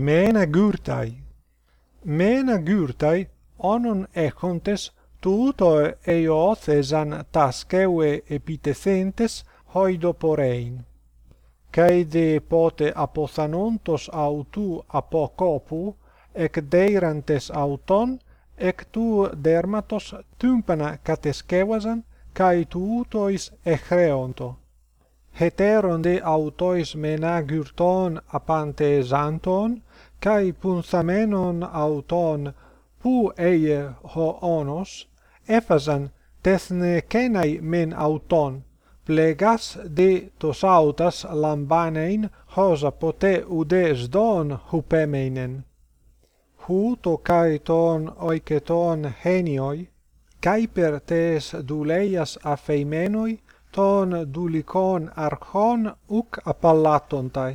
μενα γύρταί. Μενα γύρταί όνον έχοντες τούτο εωθεσαν τασκευε επιτεθέντες χοιδοπορέιν. Καί δε πότε αποθανόντος αυτού από κόπου, εκ δεirantes αυτον, εκ του δέρματος τύμπανα κατεσκεύαζαν, καί τούτοις εχρέοντο heteron de autois mena apantesanton, apante cae punthamenon auton ho εε ο tethne έφαζαν men μεν αυτον, de δε τος αυτας λαμβάνειν χώσα ποτέ ουδέ σδόν χουπέμεινεν. to καί ton oiketon χένιοι, καί περ τες δουλειας αφεημένοι ton dulikon archon uc appallatontai